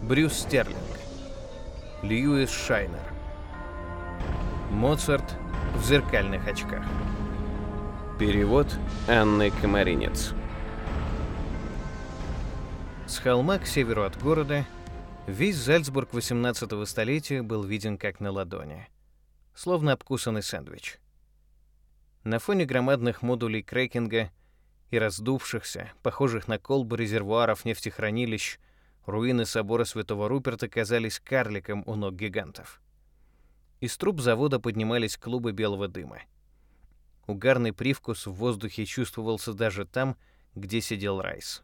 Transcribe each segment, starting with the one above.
Брюс Стерлинг. Льюис Шайнер. Моцарт в зеркальных очках. Перевод Анны Комаринец. С холма к северу от города весь Зальцбург 18 столетия был виден как на ладони, словно обкусанный сэндвич. На фоне громадных модулей крекинга и раздувшихся, похожих на колбы резервуаров нефтехранилищ, руины собора Святого Руперта казались карликом у ног гигантов. Из труб завода поднимались клубы белого дыма. Угарный привкус в воздухе чувствовался даже там, где сидел Райс,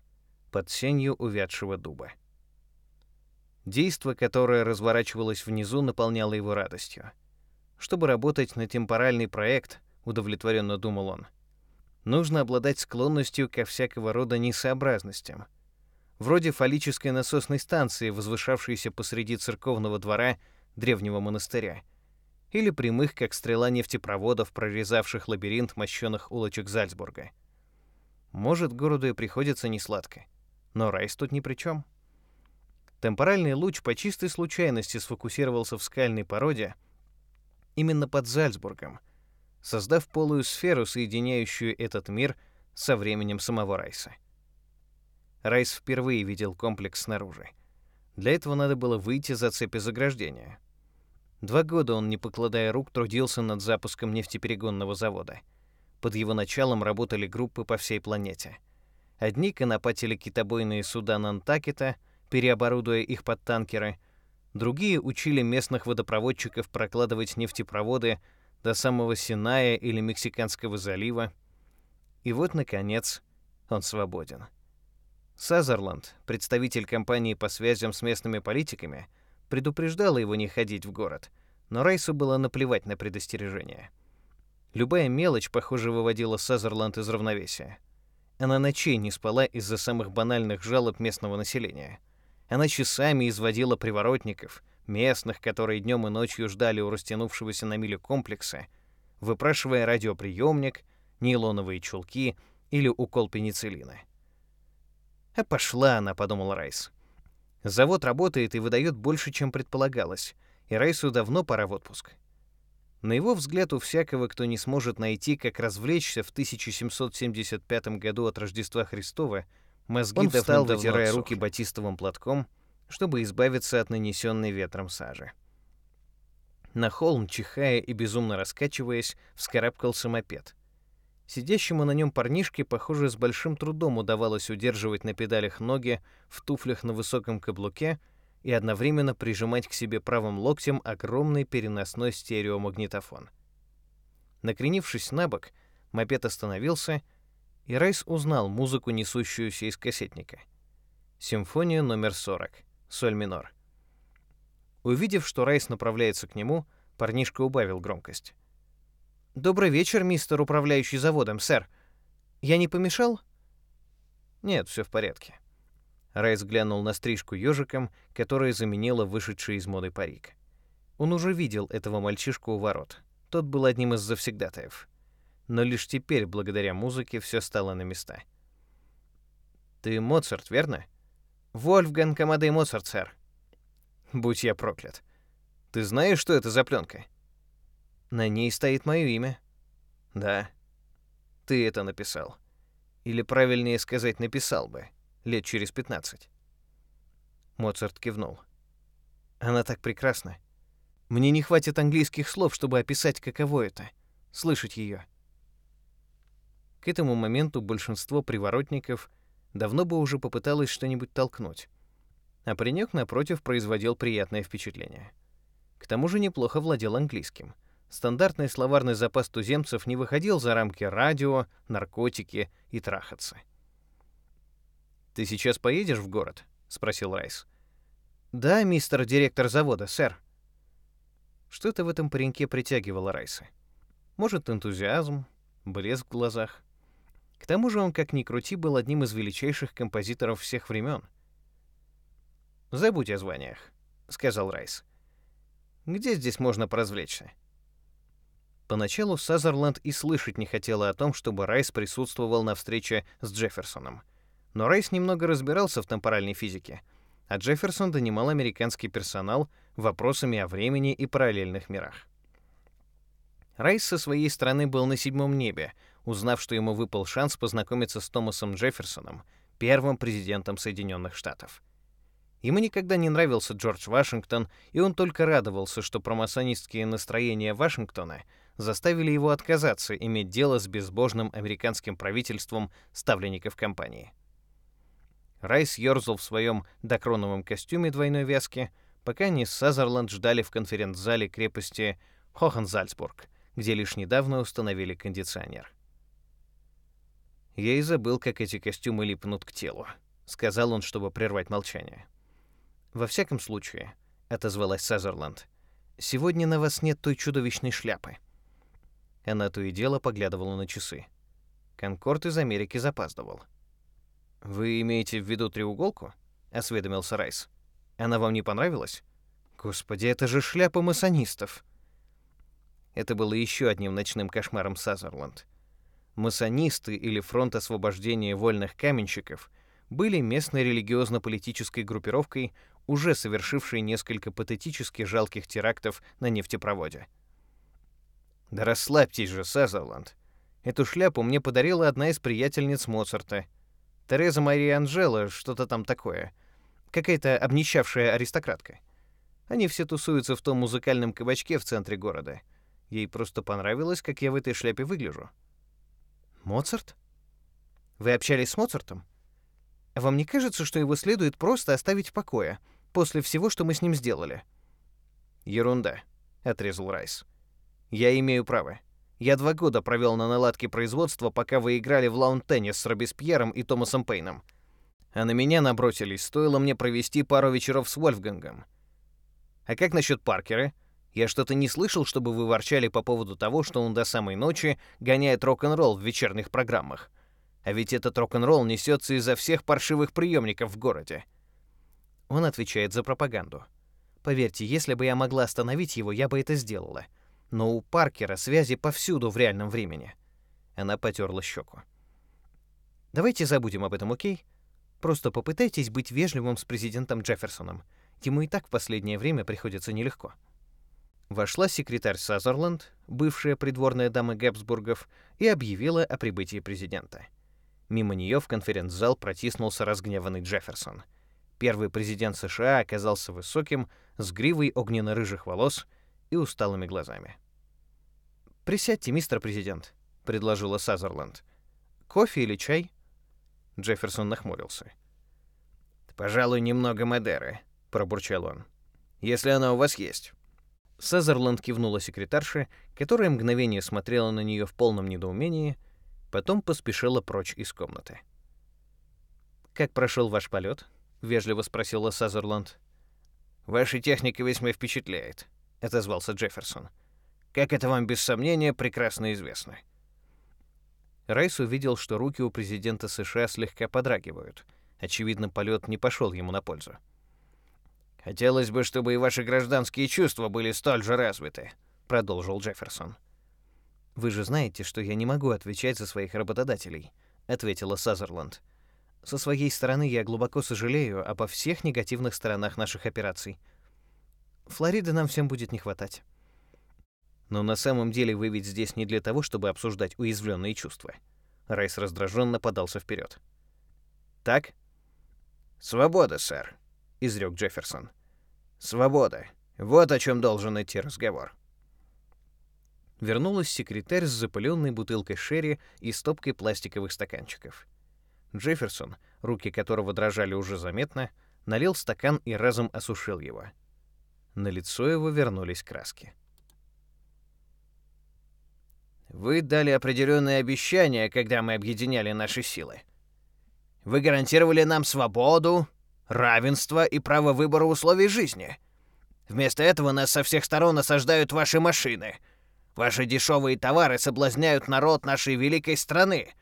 под сенью увядшего дуба. Действо, которое разворачивалось внизу, наполняло его радостью. Чтобы работать на темпоральный проект, удовлетворенно думал он, нужно обладать склонностью ко всякого рода несообразностям. Вроде фаллической насосной станции, возвышавшейся посреди церковного двора древнего монастыря, или прямых, как стрела нефтепроводов, прорезавших лабиринт мощенных улочек Зальцбурга. Может, городу и приходится несладко, но Райс тут ни при чем. Темпоральный луч по чистой случайности сфокусировался в скальной породе именно под Зальцбургом — создав полую сферу, соединяющую этот мир со временем самого Райса. Райс впервые видел комплекс снаружи. Для этого надо было выйти за цепи заграждения. Два года он, не покладая рук, трудился над запуском нефтеперегонного завода. Под его началом работали группы по всей планете. Одни конопатили китобойные суда Нантакета, переоборудуя их под танкеры, другие учили местных водопроводчиков прокладывать нефтепроводы до самого Синая или Мексиканского залива. И вот, наконец, он свободен. Сазерланд, представитель компании по связям с местными политиками, предупреждала его не ходить в город, но Райсу было наплевать на предостережение. Любая мелочь, похоже, выводила Сазерланд из равновесия. Она ночей не спала из-за самых банальных жалоб местного населения. Она часами изводила приворотников — местных, которые днем и ночью ждали у растянувшегося на милю комплекса, выпрашивая радиоприемник, нейлоновые чулки или укол пенициллина. «А пошла она», — подумал Райс. «Завод работает и выдает больше, чем предполагалось, и Райсу давно пора в отпуск». На его взгляд, у всякого, кто не сможет найти, как развлечься в 1775 году от Рождества Христова, мозги Он встал, вытирая руки батистовым платком — чтобы избавиться от нанесенной ветром сажи. На холм, чихая и безумно раскачиваясь, вскарабкался мопед. Сидящему на нем парнишке, похоже, с большим трудом удавалось удерживать на педалях ноги в туфлях на высоком каблуке и одновременно прижимать к себе правым локтем огромный переносной стереомагнитофон. Накренившись на бок, мопед остановился, и Райс узнал музыку, несущуюся из кассетника. Симфония номер 40 соль минор. Увидев, что Райс направляется к нему, парнишка убавил громкость. «Добрый вечер, мистер управляющий заводом, сэр. Я не помешал?» «Нет, все в порядке». Райс глянул на стрижку ежиком, которая заменила вышедший из моды парик. Он уже видел этого мальчишку у ворот. Тот был одним из завсегдатаев. Но лишь теперь, благодаря музыке, все стало на места. «Ты Моцарт, верно?» Вольфганг Амадей Моцарт, сэр. Будь я проклят. Ты знаешь, что это за пленка? На ней стоит мое имя. Да. Ты это написал. Или правильнее сказать, написал бы. Лет через 15. Моцарт кивнул. Она так прекрасна. Мне не хватит английских слов, чтобы описать, каково это — слышать ее. К этому моменту большинство приворотников — давно бы уже попыталась что-нибудь толкнуть. А паренек, напротив, производил приятное впечатление. К тому же неплохо владел английским. Стандартный словарный запас туземцев не выходил за рамки радио, наркотики и трахаться. «Ты сейчас поедешь в город?» — спросил Райс. «Да, мистер директор завода, сэр». Что-то в этом пареньке притягивало Райса. Может, энтузиазм, блеск в глазах. К тому же он, как ни крути, был одним из величайших композиторов всех времен. «Забудь о званиях», — сказал Райс. «Где здесь можно поразвлечься?» Поначалу Сазерленд и слышать не хотела о том, чтобы Райс присутствовал на встрече с Джефферсоном. Но Райс немного разбирался в темпоральной физике, а Джефферсон донимал американский персонал вопросами о времени и параллельных мирах. Райс со своей стороны был на седьмом небе, узнав, что ему выпал шанс познакомиться с Томасом Джефферсоном, первым президентом Соединенных Штатов. Ему никогда не нравился Джордж Вашингтон, и он только радовался, что промасонистские настроения Вашингтона заставили его отказаться иметь дело с безбожным американским правительством ставленников компании. Райс ерзал в своем докроновом костюме двойной вязки, пока они с Сазерленд ждали в конференц-зале крепости Хохензальцбург, где лишь недавно установили кондиционер. «Я и забыл, как эти костюмы липнут к телу», — сказал он, чтобы прервать молчание. «Во всяком случае», — отозвалась Сазерленд, — «сегодня на вас нет той чудовищной шляпы». Она то и дело поглядывала на часы. Конкорд из Америки запаздывал. «Вы имеете в виду треуголку?» — осведомился Райс. «Она вам не понравилась?» «Господи, это же шляпа масонистов!» Это было еще одним ночным кошмаром Сазерленд. Масонисты или Фронт освобождения вольных каменщиков были местной религиозно-политической группировкой, уже совершившей несколько патетически жалких терактов на нефтепроводе. Да расслабьтесь же, Сазерленд. Эту шляпу мне подарила одна из приятельниц Моцарта. Тереза Мария Анжела, что-то там такое. Какая-то обнищавшая аристократка. Они все тусуются в том музыкальном кабачке в центре города — Ей просто понравилось, как я в этой шляпе выгляжу. Моцарт? Вы общались с Моцартом? Вам не кажется, что его следует просто оставить в покое после всего, что мы с ним сделали? Ерунда, отрезал Райс. Я имею право. Я два года провел на наладке производства, пока вы играли в лаун-теннис с Робеспьером и Томасом Пейном. А на меня набросились, стоило мне провести пару вечеров с Вольфгангом. А как насчет Паркера? Я что-то не слышал, чтобы вы ворчали по поводу того, что он до самой ночи гоняет рок-н-ролл в вечерних программах. А ведь этот рок-н-ролл несется изо всех паршивых приемников в городе. Он отвечает за пропаганду. Поверьте, если бы я могла остановить его, я бы это сделала. Но у Паркера связи повсюду в реальном времени. Она потерла щеку. Давайте забудем об этом, окей? Просто попытайтесь быть вежливым с президентом Джефферсоном. Ему и так в последнее время приходится нелегко. Вошла секретарь Сазерленд, бывшая придворная дама Гэбсбургов, и объявила о прибытии президента. Мимо нее в конференц-зал протиснулся разгневанный Джефферсон. Первый президент США оказался высоким, с гривой огненно-рыжих волос и усталыми глазами. «Присядьте, мистер президент», — предложила Сазерленд. «Кофе или чай?» Джефферсон нахмурился. «Пожалуй, немного Мадеры», — пробурчал он. «Если она у вас есть». Сазерленд кивнула секретарше, которая мгновение смотрела на нее в полном недоумении, потом поспешила прочь из комнаты. «Как прошел ваш полет?» — вежливо спросила Сазерленд. «Ваша техника весьма впечатляет», — отозвался Джефферсон. «Как это вам, без сомнения, прекрасно известно». Райс увидел, что руки у президента США слегка подрагивают. Очевидно, полет не пошел ему на пользу. Хотелось бы, чтобы и ваши гражданские чувства были столь же развиты, продолжил Джефферсон. Вы же знаете, что я не могу отвечать за своих работодателей, ответила Сазерленд. Со своей стороны я глубоко сожалею обо всех негативных сторонах наших операций. Флориды нам всем будет не хватать. Но на самом деле вы ведь здесь не для того, чтобы обсуждать уязвленные чувства. Райс раздраженно подался вперед. Так? Свобода, сэр изрек Джефферсон. Свобода. Вот о чем должен идти разговор. Вернулась секретарь с запыленной бутылкой шерри и стопкой пластиковых стаканчиков. Джефферсон, руки которого дрожали уже заметно, налил стакан и разом осушил его. На лицо его вернулись краски. Вы дали определенные обещания, когда мы объединяли наши силы. Вы гарантировали нам свободу, равенство и право выбора условий жизни. Вместо этого нас со всех сторон осаждают ваши машины. Ваши дешевые товары соблазняют народ нашей великой страны.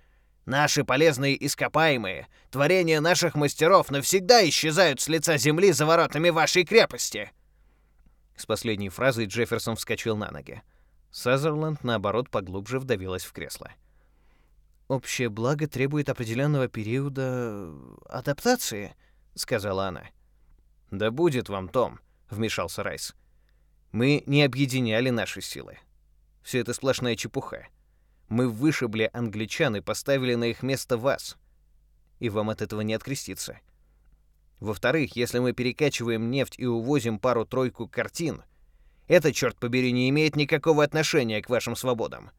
Наши полезные ископаемые, творения наших мастеров навсегда исчезают с лица земли за воротами вашей крепости. С последней фразой Джефферсон вскочил на ноги. Сазерленд, наоборот, поглубже вдавилась в кресло. Общее благо требует определенного периода адаптации, — сказала она. Да будет вам, Том, вмешался Райс. Мы не объединяли наши силы. Все это сплошная чепуха. Мы вышибли англичан и поставили на их место вас. И вам от этого не откреститься. Во-вторых, если мы перекачиваем нефть и увозим пару-тройку картин, это, черт побери, не имеет никакого отношения к вашим свободам.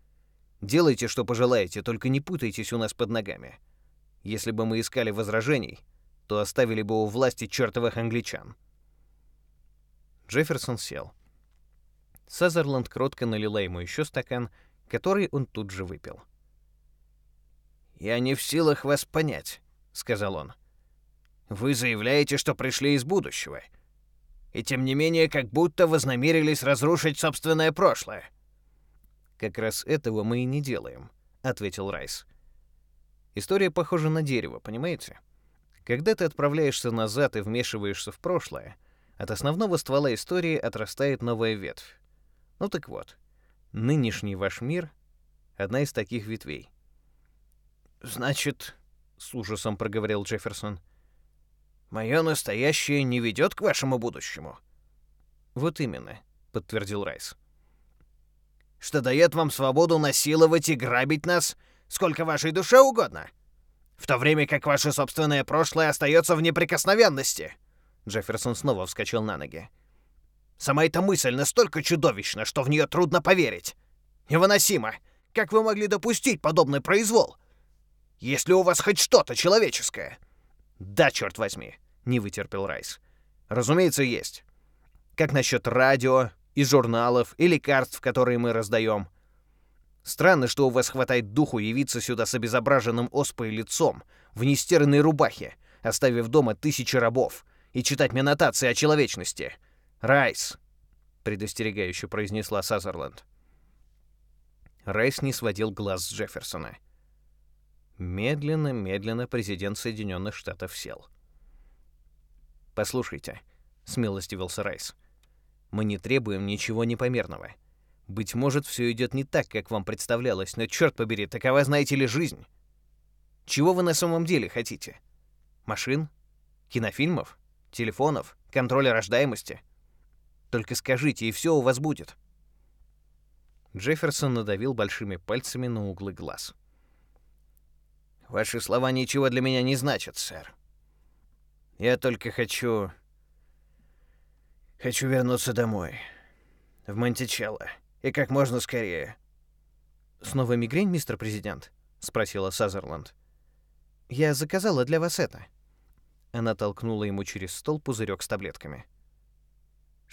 Делайте, что пожелаете, только не путайтесь у нас под ногами. Если бы мы искали возражений, то оставили бы у власти чертовых англичан. Джефферсон сел. Сазерленд кротко налила ему еще стакан, который он тут же выпил. «Я не в силах вас понять», — сказал он. «Вы заявляете, что пришли из будущего, и тем не менее как будто вознамерились разрушить собственное прошлое». «Как раз этого мы и не делаем», — ответил Райс. «История похожа на дерево, понимаете? Когда ты отправляешься назад и вмешиваешься в прошлое, от основного ствола истории отрастает новая ветвь. Ну так вот, нынешний ваш мир — одна из таких ветвей. «Значит, — с ужасом проговорил Джефферсон, — мое настоящее не ведет к вашему будущему?» «Вот именно», — подтвердил Райс. «Что дает вам свободу насиловать и грабить нас, сколько вашей душе угодно, в то время как ваше собственное прошлое остается в неприкосновенности?» Джефферсон снова вскочил на ноги. Сама эта мысль настолько чудовищна, что в нее трудно поверить. Невыносимо. Как вы могли допустить подобный произвол? Есть ли у вас хоть что-то человеческое? Да, черт возьми, не вытерпел Райс. Разумеется, есть. Как насчет радио и журналов и лекарств, которые мы раздаем? Странно, что у вас хватает духу явиться сюда с обезображенным оспой лицом, в нестиранной рубахе, оставив дома тысячи рабов, и читать мне нотации о человечности. «Райс!» — предостерегающе произнесла Сазерленд. Райс не сводил глаз с Джефферсона. Медленно-медленно президент Соединенных Штатов сел. «Послушайте», — смилостивился Райс, — «мы не требуем ничего непомерного. Быть может, все идет не так, как вам представлялось, но, черт побери, такова, знаете ли, жизнь. Чего вы на самом деле хотите? Машин? Кинофильмов? Телефонов? Контроля рождаемости?» Только скажите, и все у вас будет». Джефферсон надавил большими пальцами на углы глаз. «Ваши слова ничего для меня не значат, сэр. Я только хочу... Хочу вернуться домой. В Монтичелло. И как можно скорее». «Снова мигрень, мистер президент?» — спросила Сазерленд. «Я заказала для вас это». Она толкнула ему через стол пузырек с таблетками.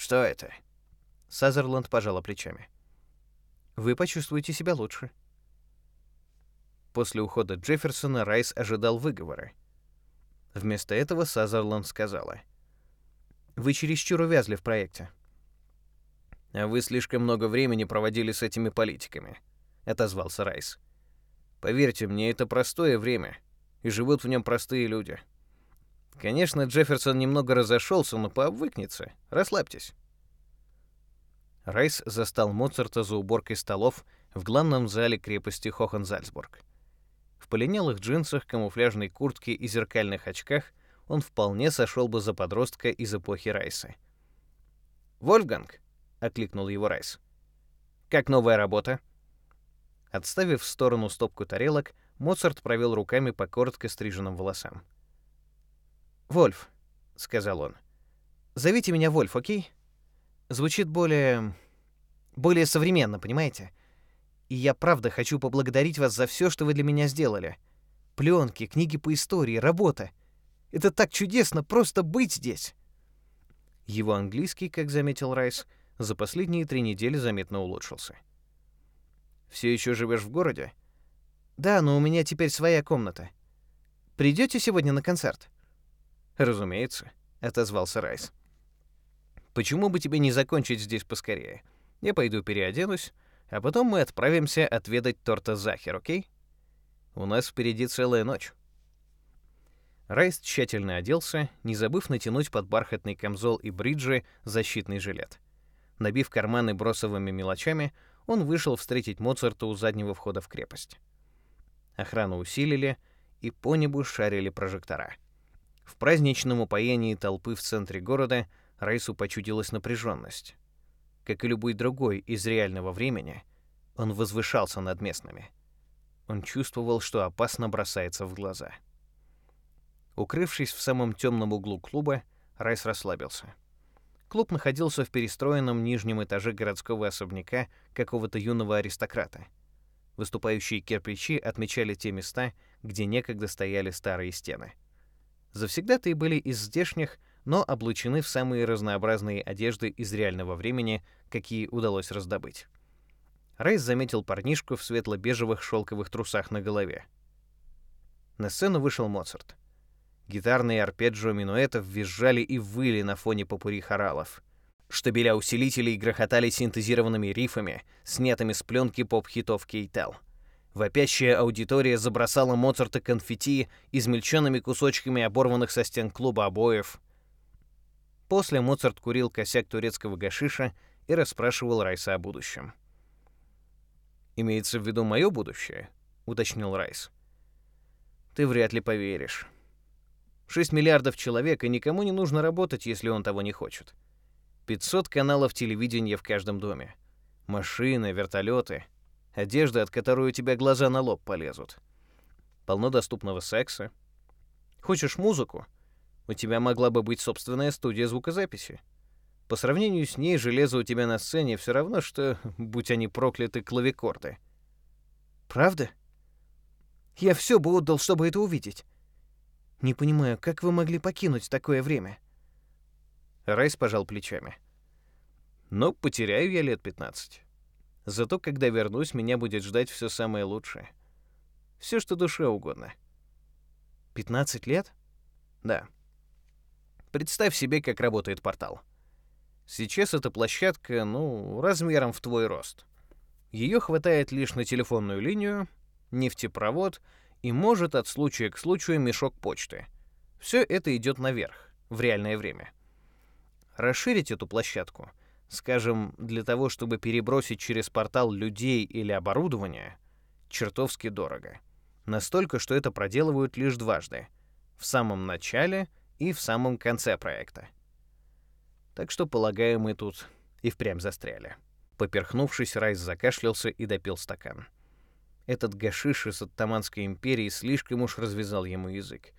Что это? Сазерленд пожала плечами. Вы почувствуете себя лучше. После ухода Джефферсона Райс ожидал выговора. Вместо этого Сазерленд сказала: "Вы чересчур увязли в проекте. А вы слишком много времени проводили с этими политиками", отозвался Райс. "Поверьте мне, это простое время, и живут в нем простые люди. Конечно, Джефферсон немного разошелся, но пообвыкнется. Расслабьтесь. Райс застал Моцарта за уборкой столов в главном зале крепости Хохензальцбург. В полинялых джинсах, камуфляжной куртке и зеркальных очках он вполне сошел бы за подростка из эпохи Райса. «Вольфганг!» — окликнул его Райс. «Как новая работа?» Отставив в сторону стопку тарелок, Моцарт провел руками по коротко стриженным волосам. «Вольф», — сказал он. «Зовите меня Вольф, окей? Звучит более... более современно, понимаете? И я правда хочу поблагодарить вас за все, что вы для меня сделали. Пленки, книги по истории, работа. Это так чудесно просто быть здесь!» Его английский, как заметил Райс, за последние три недели заметно улучшился. «Все еще живешь в городе?» «Да, но у меня теперь своя комната. Придете сегодня на концерт?» «Разумеется», — отозвался Райс. «Почему бы тебе не закончить здесь поскорее? Я пойду переоденусь, а потом мы отправимся отведать торта Захер, окей? У нас впереди целая ночь». Райс тщательно оделся, не забыв натянуть под бархатный камзол и бриджи защитный жилет. Набив карманы бросовыми мелочами, он вышел встретить Моцарта у заднего входа в крепость. Охрану усилили, и по небу шарили прожектора — В праздничном упоении толпы в центре города Райсу почудилась напряженность. Как и любой другой из реального времени, он возвышался над местными. Он чувствовал, что опасно бросается в глаза. Укрывшись в самом темном углу клуба, Райс расслабился. Клуб находился в перестроенном нижнем этаже городского особняка какого-то юного аристократа. Выступающие кирпичи отмечали те места, где некогда стояли старые стены. Завсегдатые были из здешних, но облачены в самые разнообразные одежды из реального времени, какие удалось раздобыть. Райс заметил парнишку в светло-бежевых шелковых трусах на голове. На сцену вышел Моцарт. Гитарные арпеджио минуэтов визжали и выли на фоне попури хоралов. Штабеля усилителей грохотали синтезированными рифами, снятыми с пленки поп-хитов Кейтел. Вопящая аудитория забросала Моцарта конфетти измельченными кусочками оборванных со стен клуба обоев. После Моцарт курил косяк турецкого гашиша и расспрашивал Райса о будущем. «Имеется в виду мое будущее?» — уточнил Райс. «Ты вряд ли поверишь. 6 миллиардов человек, и никому не нужно работать, если он того не хочет. 500 каналов телевидения в каждом доме. Машины, вертолеты, одежда, от которой у тебя глаза на лоб полезут. Полно доступного секса. Хочешь музыку? У тебя могла бы быть собственная студия звукозаписи. По сравнению с ней железо у тебя на сцене все равно, что, будь они прокляты, клавикорды. Правда? Я все бы отдал, чтобы это увидеть. Не понимаю, как вы могли покинуть такое время? Райс пожал плечами. Ну, потеряю я лет 15. Зато когда вернусь, меня будет ждать все самое лучшее. Все, что душе угодно. 15 лет? Да. Представь себе, как работает портал. Сейчас эта площадка, ну, размером в твой рост. Ее хватает лишь на телефонную линию, нефтепровод и может от случая к случаю мешок почты. Все это идет наверх, в реальное время. Расширить эту площадку, скажем, для того, чтобы перебросить через портал людей или оборудование, чертовски дорого. Настолько, что это проделывают лишь дважды. В самом начале и в самом конце проекта. Так что, полагаю, мы тут и впрямь застряли. Поперхнувшись, Райс закашлялся и допил стакан. Этот гашиш из Оттаманской империи слишком уж развязал ему язык.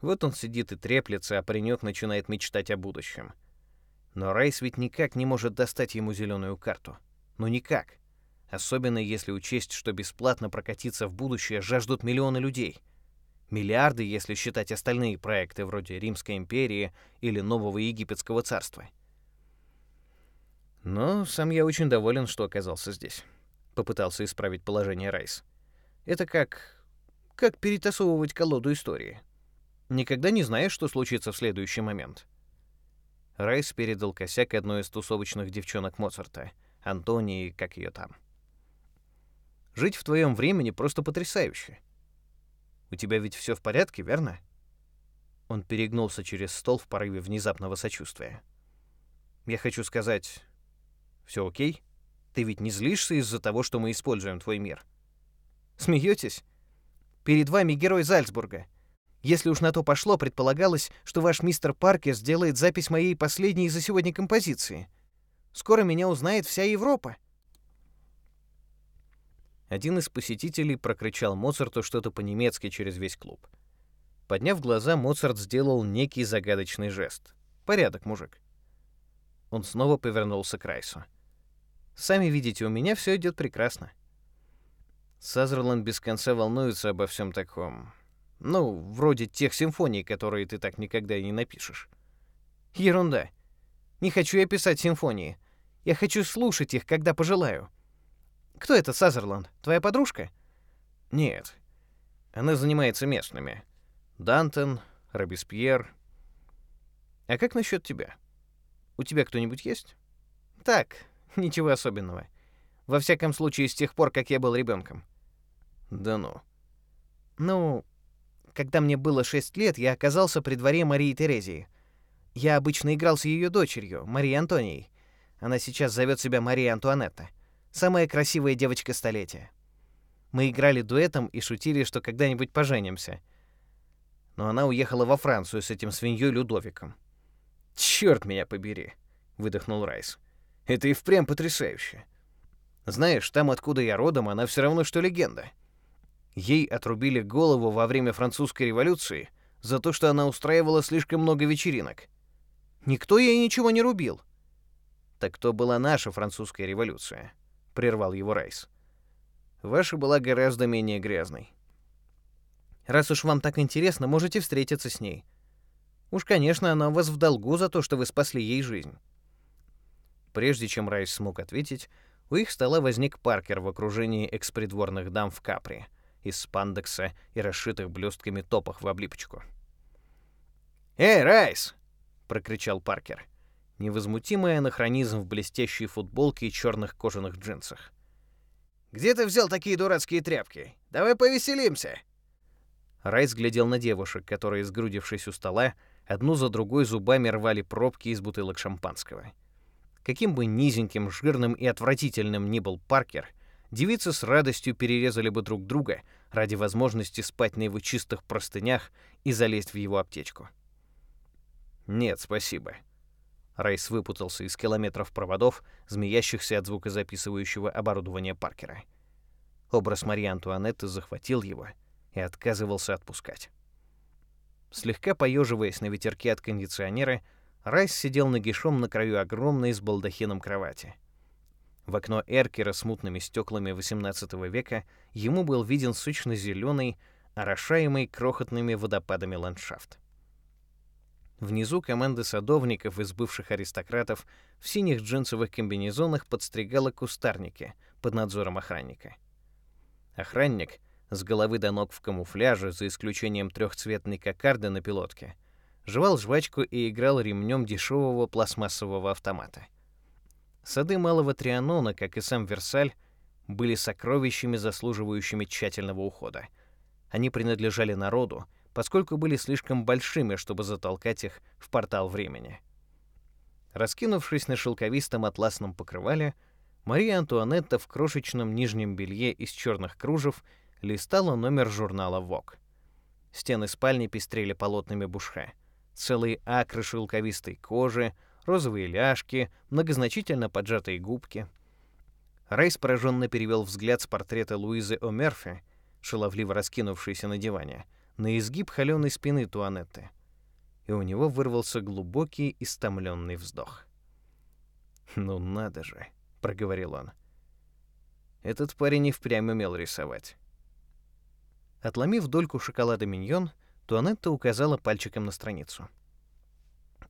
Вот он сидит и треплется, а паренек начинает мечтать о будущем. Но Райс ведь никак не может достать ему зеленую карту. Ну никак. Особенно если учесть, что бесплатно прокатиться в будущее жаждут миллионы людей. Миллиарды, если считать остальные проекты вроде Римской империи или Нового Египетского царства. Но сам я очень доволен, что оказался здесь. — попытался исправить положение Райс. «Это как... как перетасовывать колоду истории. Никогда не знаешь, что случится в следующий момент». Райс передал косяк одной из тусовочных девчонок Моцарта, Антонии, как ее там. «Жить в твоем времени просто потрясающе. У тебя ведь все в порядке, верно?» Он перегнулся через стол в порыве внезапного сочувствия. «Я хочу сказать, все окей?» Ты ведь не злишься из-за того, что мы используем твой мир? Смеетесь? Перед вами герой Зальцбурга. Если уж на то пошло, предполагалось, что ваш мистер Паркер сделает запись моей последней за сегодня композиции. Скоро меня узнает вся Европа. Один из посетителей прокричал Моцарту что-то по-немецки через весь клуб. Подняв глаза, Моцарт сделал некий загадочный жест. «Порядок, мужик». Он снова повернулся к Райсу. Сами видите, у меня все идет прекрасно. Сазерланд без конца волнуется обо всем таком. Ну, вроде тех симфоний, которые ты так никогда и не напишешь. Ерунда. Не хочу я писать симфонии. Я хочу слушать их, когда пожелаю. Кто это Сазерланд? Твоя подружка? Нет. Она занимается местными. Дантон, Робеспьер. А как насчет тебя? У тебя кто-нибудь есть? Так, Ничего особенного. Во всяком случае, с тех пор, как я был ребенком. Да ну. Ну, когда мне было 6 лет, я оказался при дворе Марии Терезии. Я обычно играл с ее дочерью, Марией Антонией. Она сейчас зовет себя Мария Антуанетта. Самая красивая девочка столетия. Мы играли дуэтом и шутили, что когда-нибудь поженимся. но она уехала во Францию с этим свиньей Людовиком. «Черт меня побери!» — выдохнул Райс. «Это и впрямь потрясающе. Знаешь, там, откуда я родом, она все равно, что легенда. Ей отрубили голову во время французской революции за то, что она устраивала слишком много вечеринок. Никто ей ничего не рубил. Так то была наша французская революция, прервал его Райс. Ваша была гораздо менее грязной. Раз уж вам так интересно, можете встретиться с ней. Уж, конечно, она вас в долгу за то, что вы спасли ей жизнь. Прежде чем Райс смог ответить, у их стола возник Паркер в окружении экспридворных дам в капри, из спандекса и расшитых блестками топах в облипочку. «Эй, Райс!» — прокричал Паркер. Невозмутимый анахронизм в блестящей футболке и черных кожаных джинсах. «Где ты взял такие дурацкие тряпки? Давай повеселимся!» Райс глядел на девушек, которые, сгрудившись у стола, одну за другой зубами рвали пробки из бутылок шампанского. Каким бы низеньким, жирным и отвратительным ни был Паркер, девицы с радостью перерезали бы друг друга ради возможности спать на его чистых простынях и залезть в его аптечку. «Нет, спасибо». Райс выпутался из километров проводов, змеящихся от звукозаписывающего оборудования Паркера. Образ Марьи Антуанетты захватил его — и отказывался отпускать. Слегка поеживаясь на ветерке от кондиционера, Райс сидел нагишом на краю огромной с балдахином кровати. В окно эркера с мутными стеклами XVIII века ему был виден сочно-зеленый, орошаемый крохотными водопадами ландшафт. Внизу команда садовников из бывших аристократов в синих джинсовых комбинезонах подстригала кустарники под надзором охранника. Охранник — с головы до ног в камуфляже, за исключением трехцветной кокарды на пилотке, жевал жвачку и играл ремнем дешевого пластмассового автомата. Сады Малого Трианона, как и сам Версаль, были сокровищами, заслуживающими тщательного ухода. Они принадлежали народу, поскольку были слишком большими, чтобы затолкать их в портал времени. Раскинувшись на шелковистом атласном покрывале, Мария Антуанетта в крошечном нижнем белье из черных кружев — листала номер журнала Vogue. Стены спальни пестрели полотнами бушха. Целые акры шелковистой кожи, розовые ляжки, многозначительно поджатые губки. Райс пораженно перевел взгляд с портрета Луизы О'Мерфи, шаловливо раскинувшейся на диване, на изгиб холеной спины Туанетты. И у него вырвался глубокий, истомленный вздох. «Ну надо же», — проговорил он. Этот парень и впрямь умел рисовать. Отломив дольку шоколада миньон, Туанетта указала пальчиком на страницу.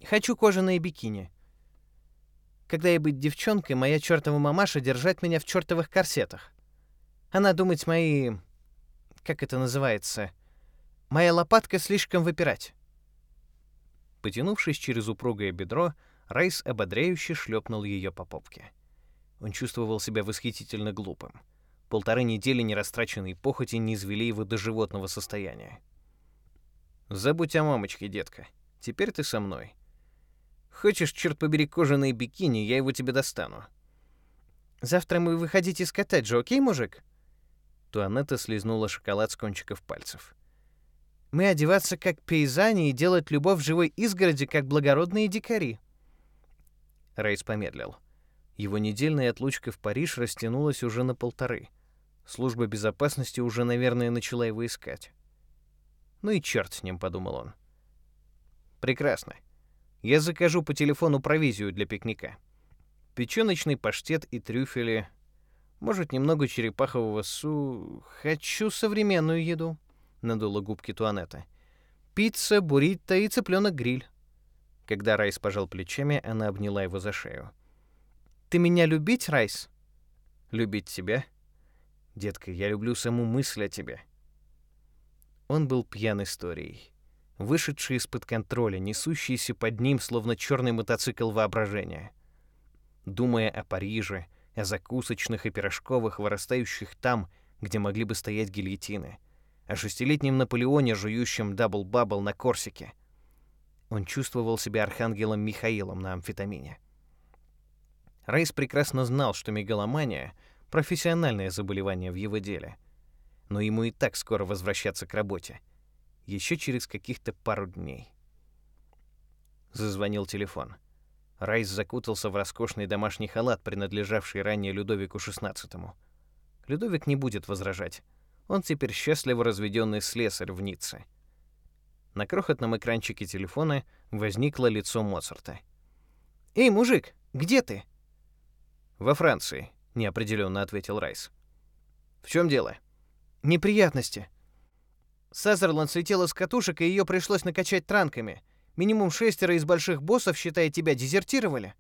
«Хочу кожаные бикини. Когда я быть девчонкой, моя чертова мамаша держать меня в чертовых корсетах. Она думать мои... как это называется? Моя лопатка слишком выпирать». Потянувшись через упругое бедро, Райс ободряюще шлепнул ее по попке. Он чувствовал себя восхитительно глупым. Полторы недели нерастраченной похоти не извели его до животного состояния. «Забудь о мамочке, детка. Теперь ты со мной. Хочешь, черт побери, кожаные бикини, я его тебе достану». «Завтра мы выходите из коттеджа, окей, мужик?» Туанетта слезнула шоколад с кончиков пальцев. «Мы одеваться как пейзани и делать любовь в живой изгороди, как благородные дикари». Рейс помедлил. Его недельная отлучка в Париж растянулась уже на полторы — Служба безопасности уже, наверное, начала его искать. Ну и черт с ним, подумал он. Прекрасно. Я закажу по телефону провизию для пикника. Печёночный паштет и трюфели. Может, немного черепахового су... Хочу современную еду, надула губки Туанетта. Пицца, буррито и цыпленок гриль. Когда Райс пожал плечами, она обняла его за шею. Ты меня любить, Райс? Любить тебя? Детка, я люблю саму мысль о тебе. Он был пьян историей, вышедшей из-под контроля, несущейся под ним, словно черный мотоцикл воображения. Думая о Париже, о закусочных и пирожковых, вырастающих там, где могли бы стоять гильотины, о шестилетнем Наполеоне, жующем Dubble Bubble на Корсике. Он чувствовал себя архангелом Михаилом на амфетамине. Рейс прекрасно знал, что мегаломания — профессиональное заболевание в его деле. Но ему и так скоро возвращаться к работе. Еще через каких-то пару дней. Зазвонил телефон. Райс закутался в роскошный домашний халат, принадлежавший ранее Людовику XVI. Людовик не будет возражать. Он теперь счастливо разведенный слесарь в Ницце. На крохотном экранчике телефона возникло лицо Моцарта. «Эй, мужик, где ты?» «Во Франции», — неопределенно ответил Райс. «В чем дело?» «Неприятности. Сазерланд слетела с катушек, и ее пришлось накачать транками. Минимум шестеро из больших боссов, считая тебя, дезертировали».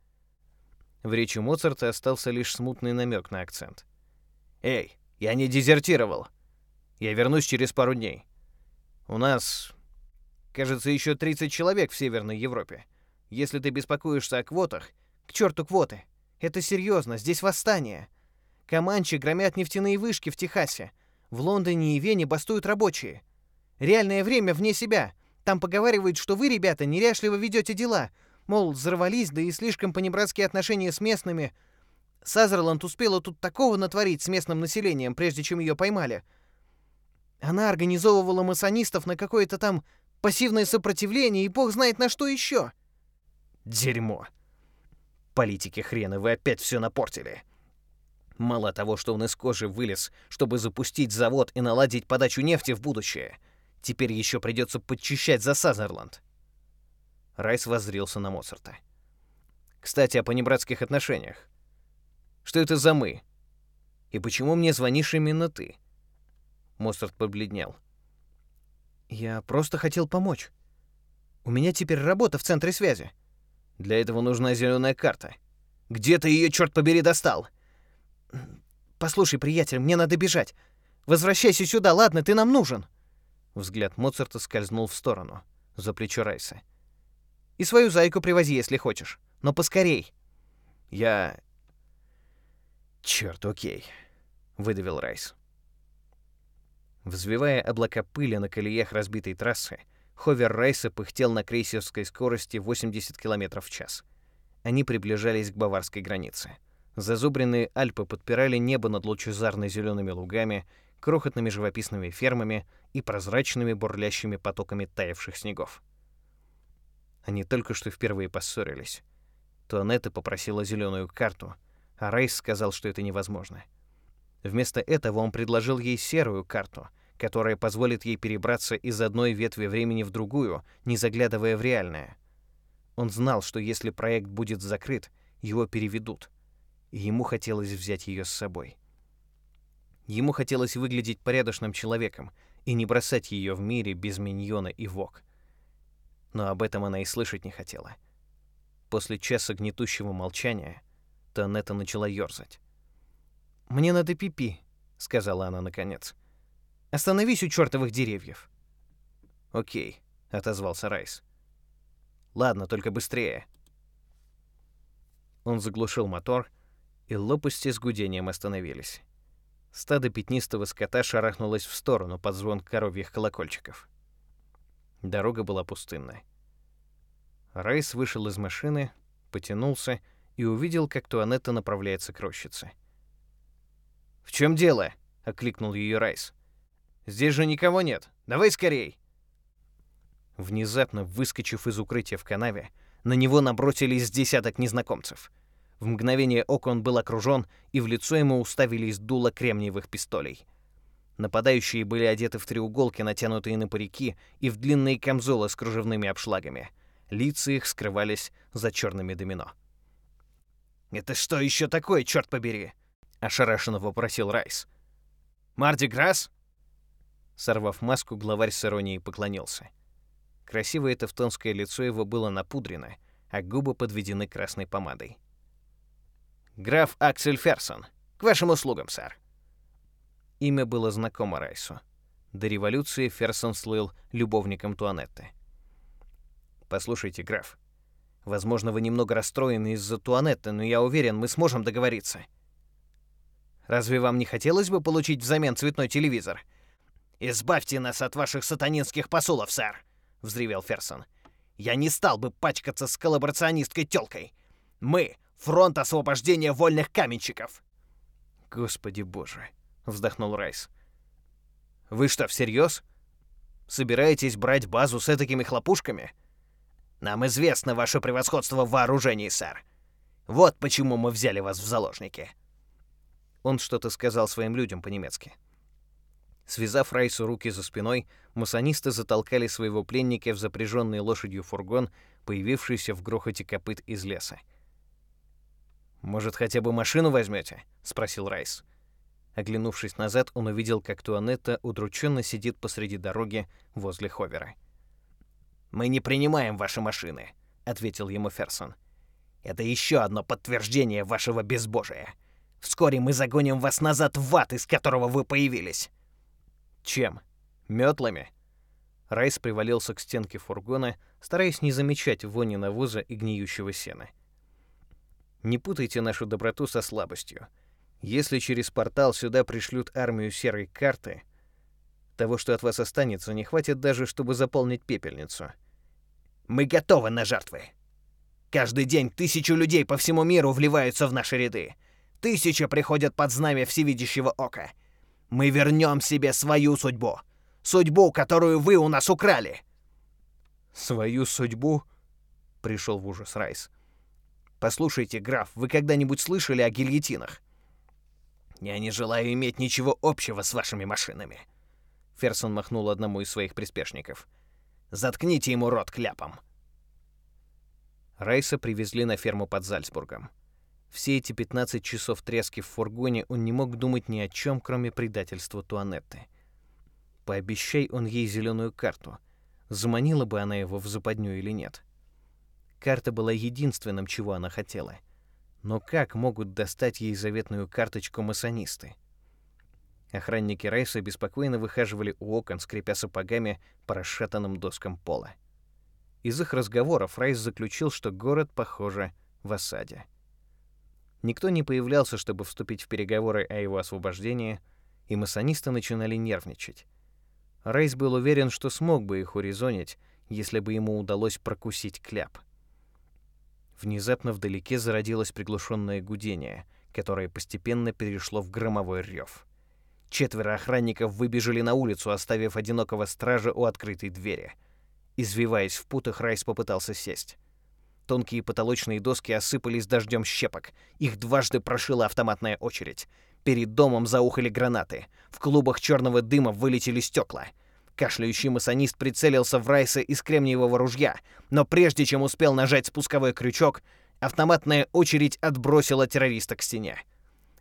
В речи Моцарта остался лишь смутный намек на акцент. «Эй, я не дезертировал. Я вернусь через пару дней. У нас, кажется, еще 30 человек в Северной Европе. Если ты беспокоишься о квотах, к черту квоты. Это серьезно, здесь восстание. Команчи громят нефтяные вышки в Техасе. В Лондоне и Вене бастуют рабочие. Реальное время вне себя. Там поговаривают, что вы, ребята, неряшливо ведете дела. Мол, взорвались, да и слишком понебратские отношения с местными. Сазерланд успела тут такого натворить с местным населением, прежде чем ее поймали. Она организовывала масонистов на какое-то там пассивное сопротивление и бог знает на что еще. Дерьмо. Политики хрена, вы опять все напортили. Мало того, что он из кожи вылез, чтобы запустить завод и наладить подачу нефти в будущее, теперь еще придется подчищать за Сазерланд. Райс воззрился на Моцарта. Кстати, о понебратских отношениях. Что это за мы? И почему мне звонишь именно ты? Моцарт побледнел. Я просто хотел помочь. У меня теперь работа в центре связи. Для этого нужна зеленая карта. Где ты ее, черт побери, достал? Послушай, приятель, мне надо бежать. Возвращайся сюда, ладно, ты нам нужен. Взгляд Моцарта скользнул в сторону, за плечо Райса. И свою зайку привози, если хочешь, но поскорей. Я Черт, окей, выдавил Райс. Взвивая облака пыли на колеях разбитой трассы, ховер Райса пыхтел на крейсерской скорости 80 км в час. Они приближались к баварской границе. Зазубренные Альпы подпирали небо над лучезарно зелеными лугами, крохотными живописными фермами и прозрачными бурлящими потоками таявших снегов. Они только что впервые поссорились. Туанетта попросила зеленую карту, а Райс сказал, что это невозможно. Вместо этого он предложил ей серую карту, которая позволит ей перебраться из одной ветви времени в другую, не заглядывая в реальное. Он знал, что если проект будет закрыт, его переведут, и ему хотелось взять ее с собой. Ему хотелось выглядеть порядочным человеком и не бросать ее в мире без миньона и вок. Но об этом она и слышать не хотела. После часа гнетущего молчания Танета начала ёрзать. «Мне надо пипи», — сказала она наконец. «Остановись у чертовых деревьев». «Окей», — отозвался Райс. «Ладно, только быстрее». Он заглушил мотор, и лопасти с гудением остановились. Стадо пятнистого скота шарахнулось в сторону под звон коровьих колокольчиков. Дорога была пустынная. Райс вышел из машины, потянулся и увидел, как Туанетта направляется к рощице. «В чем дело?» — окликнул ее Райс. «Здесь же никого нет. Давай скорей!» Внезапно, выскочив из укрытия в канаве, на него набросились десяток незнакомцев. В мгновение ока он был окружен, и в лицо ему уставились дуло кремниевых пистолей. Нападающие были одеты в треуголки, натянутые на парики, и в длинные камзолы с кружевными обшлагами. Лица их скрывались за черными домино. «Это что еще такое, черт побери?» ошарашенно вопросил Райс. Марди Грасс? Сорвав маску, главарь с иронией поклонился. Красивое тевтонское лицо его было напудрено, а губы подведены красной помадой. «Граф Аксель Ферсон, к вашим услугам, сэр». Имя было знакомо Райсу. До революции Ферсон слыл любовником Туанетты. «Послушайте, граф, возможно, вы немного расстроены из-за Туанетты, но я уверен, мы сможем договориться». Разве вам не хотелось бы получить взамен цветной телевизор? Избавьте нас от ваших сатанинских посулов, сэр, взревел Ферсон. Я не стал бы пачкаться с коллаборационисткой тёлкой. Мы фронт освобождения вольных каменщиков. Господи боже, вздохнул Райс. Вы что, всерьез? Собираетесь брать базу с такими хлопушками? Нам известно ваше превосходство в вооружении, сэр. Вот почему мы взяли вас в заложники. Он что-то сказал своим людям по-немецки. Связав Райсу руки за спиной, масонисты затолкали своего пленника в запряженный лошадью фургон, появившийся в грохоте копыт из леса. «Может, хотя бы машину возьмете?» — спросил Райс. Оглянувшись назад, он увидел, как Туанетта удрученно сидит посреди дороги возле Ховера. «Мы не принимаем ваши машины», — ответил ему Ферсон. «Это еще одно подтверждение вашего безбожия. Вскоре мы загоним вас назад в ад, из которого вы появились». «Чем? Метлами?» Райс привалился к стенке фургона, стараясь не замечать вони навоза и гниющего сена. «Не путайте нашу доброту со слабостью. Если через портал сюда пришлют армию серой карты, того, что от вас останется, не хватит даже, чтобы заполнить пепельницу. Мы готовы на жертвы. Каждый день тысячу людей по всему миру вливаются в наши ряды. Тысяча приходят под знамя всевидящего ока. Мы вернем себе свою судьбу. Судьбу, которую вы у нас украли. Свою судьбу? Пришел в ужас Райс. Послушайте, граф, вы когда-нибудь слышали о гильотинах? Я не желаю иметь ничего общего с вашими машинами. Ферсон махнул одному из своих приспешников. Заткните ему рот кляпом. Райса привезли на ферму под Зальцбургом. Все эти 15 часов трески в фургоне он не мог думать ни о чем, кроме предательства Туанетты. Пообещай он ей зеленую карту. Заманила бы она его в западню или нет. Карта была единственным, чего она хотела — но как могут достать ей заветную карточку масонисты? Охранники Рейса беспокойно выхаживали у окон, скрипя сапогами по расшатанным доскам пола. Из их разговоров Райс заключил, что город, похоже, в осаде. Никто не появлялся, чтобы вступить в переговоры о его освобождении, и масонисты начинали нервничать. Рейс был уверен, что смог бы их урезонить, если бы ему удалось прокусить кляп — Внезапно вдалеке зародилось приглушенное гудение, которое постепенно перешло в громовой рев. Четверо охранников выбежали на улицу, оставив одинокого стража у открытой двери. Извиваясь в путах, Райс попытался сесть. Тонкие потолочные доски осыпались дождем щепок. Их дважды прошила автоматная очередь. Перед домом заухали гранаты. В клубах черного дыма вылетели стекла — Кашляющий масонист прицелился в Райса из кремниевого ружья, но прежде чем успел нажать спусковой крючок, автоматная очередь отбросила террориста к стене.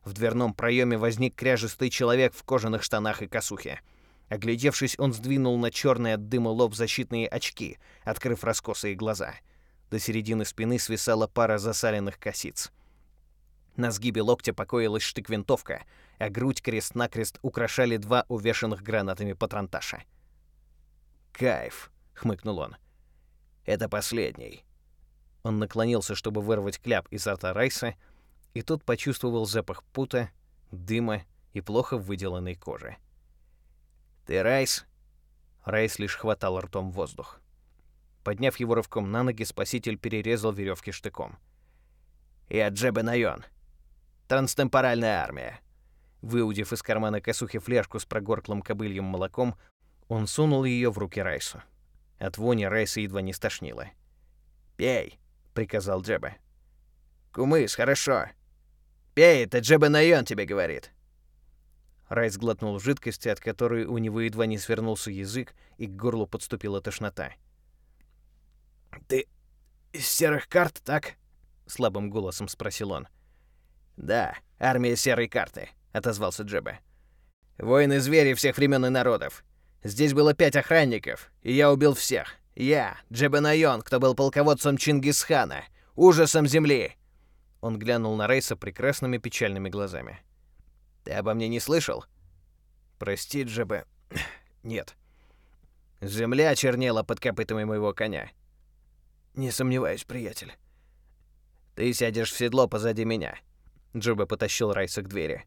В дверном проеме возник кряжистый человек в кожаных штанах и косухе. Оглядевшись, он сдвинул на черный от дыма лоб защитные очки, открыв раскосые глаза. До середины спины свисала пара засаленных косиц. На сгибе локтя покоилась штык-винтовка, а грудь крест-накрест украшали два увешанных гранатами патронташа. «Кайф», — хмыкнул он. «Это последний». Он наклонился, чтобы вырвать кляп из рта Райса, и тот почувствовал запах пута, дыма и плохо выделанной кожи. «Ты Райс?» Райс лишь хватал ртом воздух. Подняв его рывком на ноги, спаситель перерезал веревки штыком. «Я Джебе Найон. Транстемпоральная армия». Выудив из кармана косухи фляжку с прогорклым кобыльем молоком, он сунул ее в руки Райсу. От вони Райса едва не стошнило. «Пей», — приказал Джеба. «Кумыс, хорошо. Пей, это Джеба Найон тебе говорит». Райс глотнул жидкости, от которой у него едва не свернулся язык, и к горлу подступила тошнота. «Ты из серых карт, так?» — слабым голосом спросил он. «Да, армия серой карты», — отозвался Джеба. «Воины-звери всех времен и народов. Здесь было пять охранников, и я убил всех. Я, Джебанайон, кто был полководцем Чингисхана, ужасом земли. Он глянул на Рейса прекрасными печальными глазами. Ты обо мне не слышал? Прости, Джебе. Нет. Земля чернела под копытами моего коня. Не сомневаюсь, приятель. Ты сядешь в седло позади меня. Джоба потащил Райса к двери.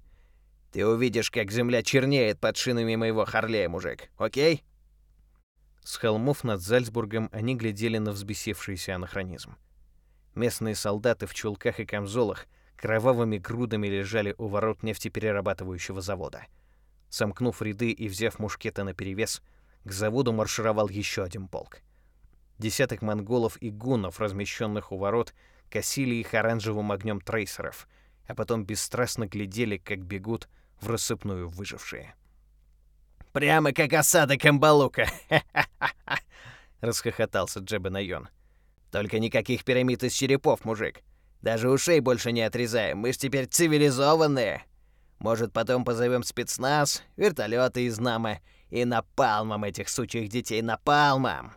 Ты увидишь, как земля чернеет под шинами моего Харлея, мужик. Окей? С холмов над Зальцбургом они глядели на взбесившийся анахронизм. Местные солдаты в чулках и камзолах кровавыми грудами лежали у ворот нефтеперерабатывающего завода. Сомкнув ряды и взяв мушкеты наперевес, К заводу маршировал еще один полк. Десяток монголов и гуннов, размещенных у ворот, косили их оранжевым огнем трейсеров, а потом бесстрастно глядели, как бегут в рассыпную выжившие. «Прямо как осада Камбалука!» — расхохотался Джебенайон. «Только никаких пирамид из черепов, мужик. Даже ушей больше не отрезаем, мы ж теперь цивилизованные. Может, потом позовем спецназ, вертолеты из Нама и напалмом этих сучьих детей, напалмом!»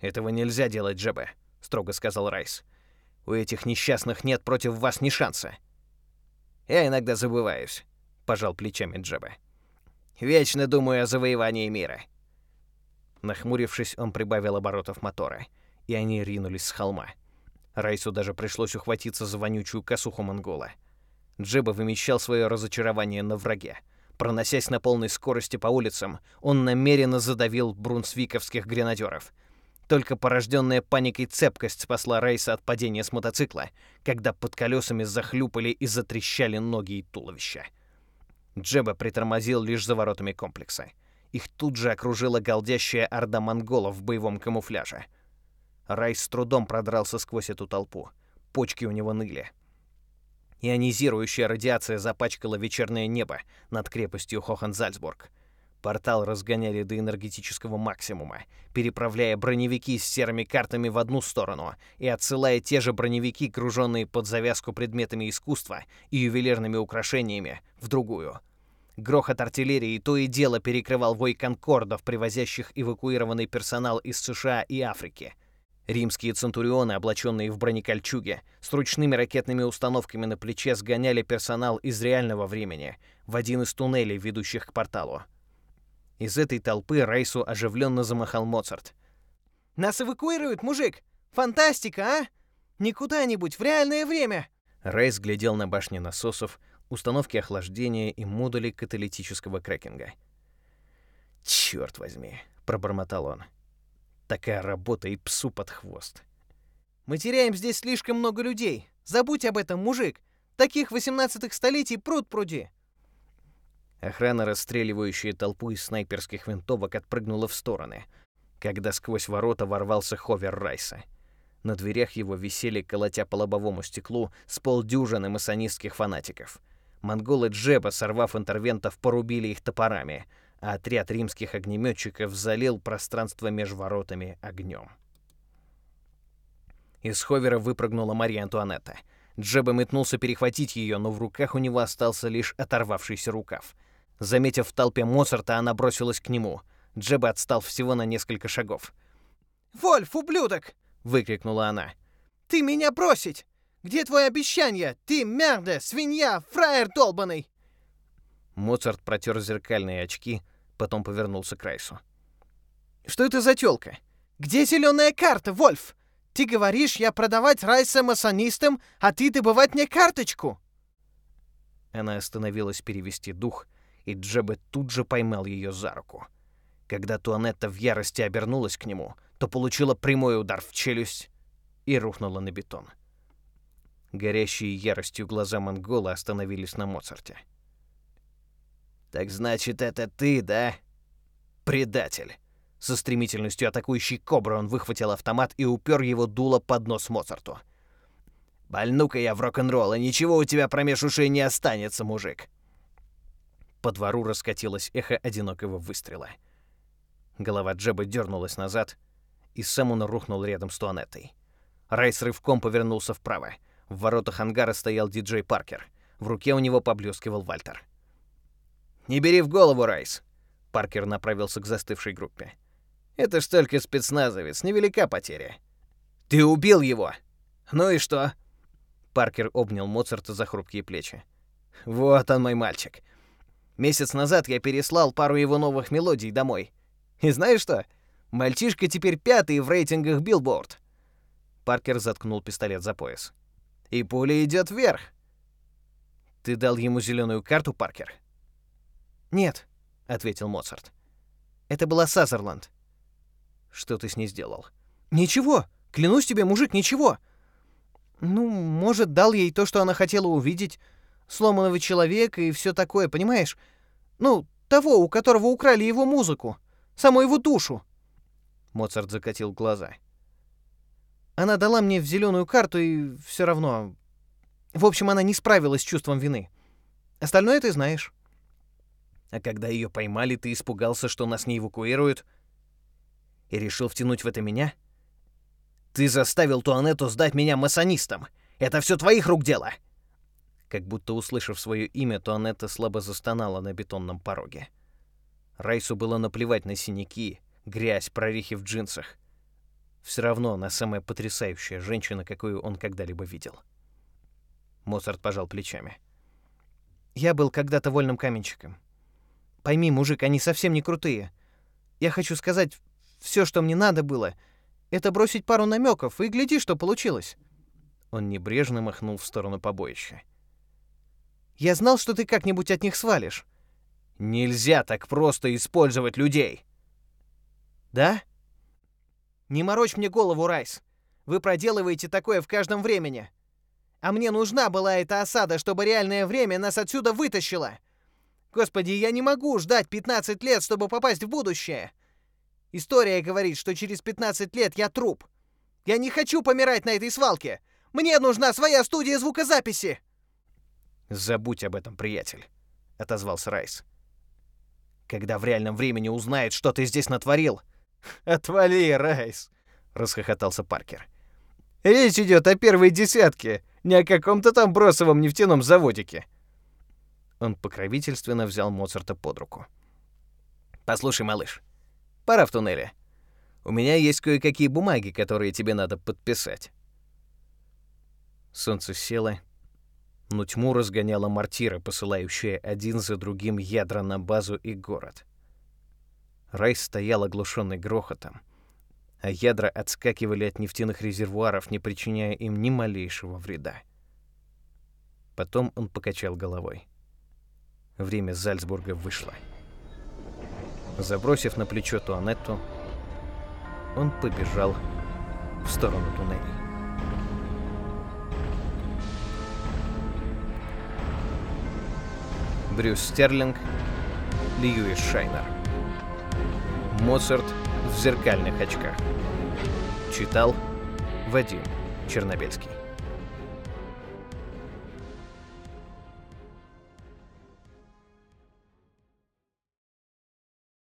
«Этого нельзя делать, Джебе», — строго сказал Райс. «У этих несчастных нет против вас ни шанса». «Я иногда забываюсь», — пожал плечами Джебе. «Вечно думаю о завоевании мира». Нахмурившись, он прибавил оборотов мотора, и они ринулись с холма. Райсу даже пришлось ухватиться за вонючую косуху монгола. Джеба вымещал свое разочарование на враге. Проносясь на полной скорости по улицам, он намеренно задавил брунсвиковских гренадеров — только порожденная паникой цепкость спасла Рейса от падения с мотоцикла, когда под колесами захлюпали и затрещали ноги и туловища. Джеба притормозил лишь за воротами комплекса. Их тут же окружила галдящая орда монголов в боевом камуфляже. Райс с трудом продрался сквозь эту толпу. Почки у него ныли. Ионизирующая радиация запачкала вечернее небо над крепостью Хохензальцбург. Портал разгоняли до энергетического максимума, переправляя броневики с серыми картами в одну сторону и отсылая те же броневики, груженные под завязку предметами искусства и ювелирными украшениями, в другую. Грохот артиллерии то и дело перекрывал вой конкордов, привозящих эвакуированный персонал из США и Африки. Римские центурионы, облаченные в бронекольчуге, с ручными ракетными установками на плече сгоняли персонал из реального времени в один из туннелей, ведущих к порталу. Из этой толпы Райсу оживленно замахал Моцарт. «Нас эвакуируют, мужик! Фантастика, а? Не куда-нибудь, в реальное время!» Райс глядел на башни насосов, установки охлаждения и модули каталитического крекинга. «Чёрт возьми!» — пробормотал он. «Такая работа и псу под хвост!» «Мы теряем здесь слишком много людей. Забудь об этом, мужик! Таких восемнадцатых столетий пруд пруди!» Охрана, расстреливающая толпу из снайперских винтовок, отпрыгнула в стороны, когда сквозь ворота ворвался ховер Райса. На дверях его висели, колотя по лобовому стеклу, с полдюжины масонистских фанатиков. Монголы Джеба, сорвав интервентов, порубили их топорами, а отряд римских огнеметчиков залил пространство между воротами огнем. Из ховера выпрыгнула Мария Антуанетта. Джеба метнулся перехватить ее, но в руках у него остался лишь оторвавшийся рукав — Заметив в толпе Моцарта, она бросилась к нему. Джеба отстал всего на несколько шагов. «Вольф, ублюдок!» — выкрикнула она. «Ты меня бросить! Где твое обещание? Ты мерда, свинья, фраер долбаный!» Моцарт протер зеркальные очки, потом повернулся к Райсу. «Что это за тёлка? Где зеленая карта, Вольф? Ты говоришь, я продавать Райса масонистам, а ты добывать мне карточку!» Она остановилась перевести дух — и Джебе тут же поймал ее за руку. Когда Туанетта в ярости обернулась к нему, то получила прямой удар в челюсть и рухнула на бетон. Горящие яростью глаза монгола остановились на Моцарте. «Так значит, это ты, да?» «Предатель!» Со стремительностью атакующей кобры он выхватил автомат и упер его дуло под нос Моцарту. «Больну-ка я в рок-н-ролл, и ничего у тебя промеж ушей не останется, мужик!» По двору раскатилось эхо одинокого выстрела. Голова Джеба дернулась назад, и сам он рухнул рядом с Туанеттой. Райс рывком повернулся вправо. В воротах ангара стоял диджей Паркер. В руке у него поблескивал Вальтер. «Не бери в голову, Райс!» Паркер направился к застывшей группе. «Это ж только спецназовец, невелика потеря. Ты убил его! Ну и что?» Паркер обнял Моцарта за хрупкие плечи. «Вот он, мой мальчик. Месяц назад я переслал пару его новых мелодий домой. И знаешь что? Мальчишка теперь пятый в рейтингах Billboard. Паркер заткнул пистолет за пояс. И пуля идет вверх. Ты дал ему зеленую карту, Паркер? Нет, ответил Моцарт. Это была Сазерленд. Что ты с ней сделал? Ничего. Клянусь тебе, мужик, ничего. Ну, может, дал ей то, что она хотела увидеть сломанного человека и все такое, понимаешь? Ну, того, у которого украли его музыку. саму его душу. Моцарт закатил глаза. Она дала мне в зеленую карту и все равно... В общем, она не справилась с чувством вины. Остальное ты знаешь. А когда ее поймали, ты испугался, что нас не эвакуируют? И решил втянуть в это меня? Ты заставил Туанетту сдать меня масонистам. Это все твоих рук дело!» Как будто услышав свое имя, Туанетта слабо застонала на бетонном пороге. Райсу было наплевать на синяки, грязь, прорехи в джинсах. Все равно она самая потрясающая женщина, какую он когда-либо видел. Моцарт пожал плечами. «Я был когда-то вольным каменщиком. Пойми, мужик, они совсем не крутые. Я хочу сказать, все, что мне надо было, это бросить пару намеков, и гляди, что получилось». Он небрежно махнул в сторону побоища. «Я знал, что ты как-нибудь от них свалишь». «Нельзя так просто использовать людей!» «Да?» «Не морочь мне голову, Райс. Вы проделываете такое в каждом времени. А мне нужна была эта осада, чтобы реальное время нас отсюда вытащило. Господи, я не могу ждать 15 лет, чтобы попасть в будущее. История говорит, что через 15 лет я труп. Я не хочу помирать на этой свалке. Мне нужна своя студия звукозаписи. Забудь об этом, приятель, отозвался Райс. Когда в реальном времени узнает, что ты здесь натворил. Отвали, Райс, расхохотался Паркер. Речь идет о первой десятке, не о каком-то там бросовом нефтяном заводике. Он покровительственно взял Моцарта под руку. Послушай, малыш, Пора в туннеле. У меня есть кое-какие бумаги, которые тебе надо подписать. Солнце село, но тьму разгоняла мортира, посылающая один за другим ядра на базу и город. Райс стоял оглушенный грохотом, а ядра отскакивали от нефтяных резервуаров, не причиняя им ни малейшего вреда. Потом он покачал головой. Время Зальцбурга вышло. Забросив на плечо Туанетту, он побежал в сторону туннелей. Брюс Стерлинг, Льюис Шайнер. Моцарт в зеркальных очках. Читал Вадим Чернобельский.